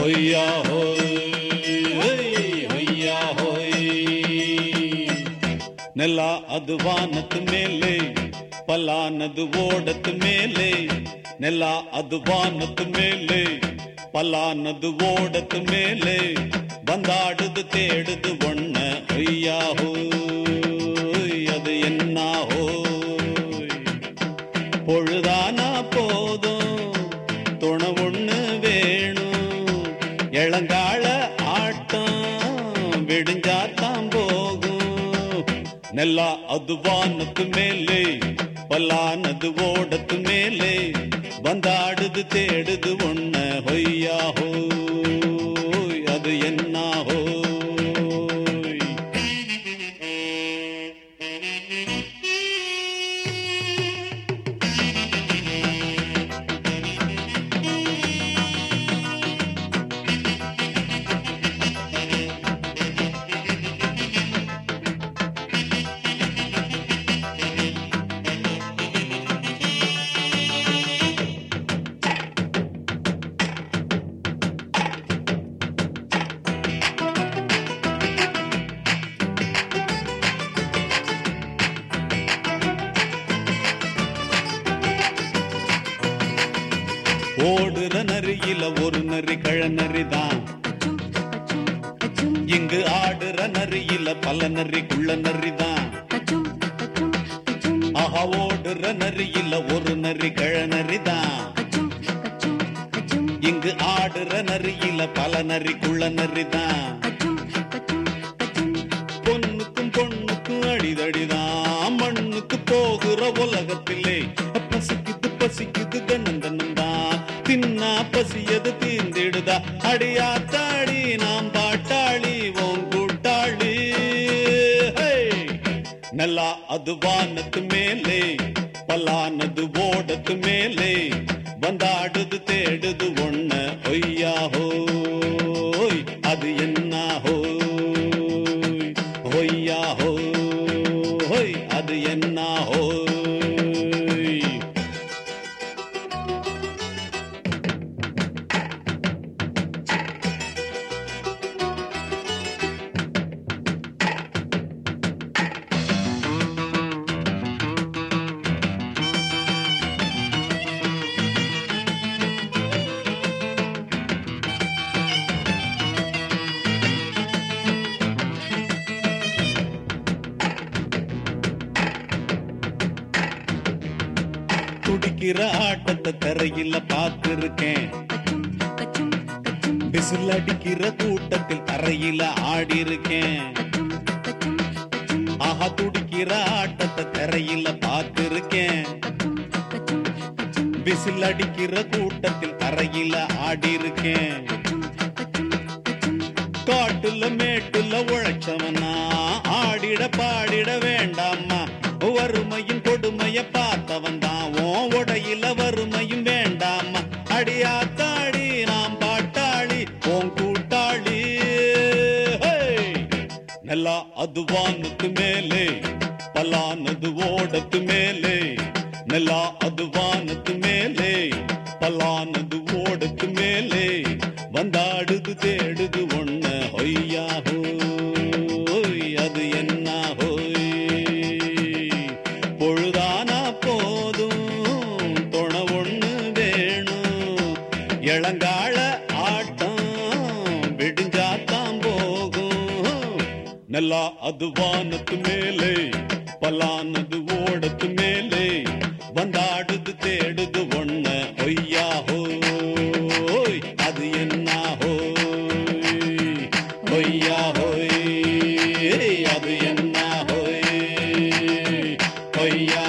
பொய்யா ஹோய் பொய்யா ஹோய் நிலா அது வானத்து மேலே பலானது ஓடத்து மேலே நிலா அது வானத்து மேலே பலானது ஓடத்து மேலே வந்தாடுது தேடுது ஒன் நெல்லா அது வானத்து மேலே பல்லானது ஓடத்து மேலே வந்தாடுது தேடுது ஒன்ன ஹொய்யா ஓடுற நரியில ஒரு நரி கழநரி தான் இங்கு ஆடுற நரியில பல நரி குள்ள நரி தான் ஆஹா ஓடுற நரியில ஒரு நரி கழநரி தான் இங்கு ஆடுற நரியில பல நரி குள்ள நரி தான் பொண்ணுக்கும் பொண்ணுக்கும் அடிதடிதான். மண்ணுக்கு போகிற உலகத்திலே எது தீர்ந்திடுதா? அடியாத்தாடி நாம் பாட்டாளி ஓம் கூட்டாளி. நல்லா அது வானத்து மேலே பல்லானது ஓடத்து மேலே வந்தாடுது தேடுது ஒண்ண ஒய்யா ஹோய் அது என்ன ஹோய் ஒய்யா ஹோய் அது என்ன துடிக்கிற ஆட்டத்தை தரையில பார்த்திருக்கேன். விசில் அடிக்கிற கூட்டத்தில் தரையில ஆடி இருக்கேன் ஆஹா துடிக்கிற ஆட்டத்தை தரையில பார்த்திருக்கேன். விசில் அடிக்கிற கூட்டத்தில் தரையில ஆடி இருக்கேன் காட்டுல மேட்டுல உழைச்சவனா ஆடிட பாடிட வேண்டாமா வறுமையின் கொடுமைய பார்த்தவன் தான் நல்லா அது வானத்து மேலே பலானது ஓடத்து மேலே நிலா அது வானத்து மேலே பலானது ஓடத்து மேலே வந்தாடு நல்லா அது வானத்து மேலே பலானது ஓடத்து மேலே வந்தாடுது தேடுது ஒன்ன ஒய்யா ஹோய் அது என்ன ஹோய் ஒய்யா ஹோய் அது என்ன ஹோய் ஒய்யா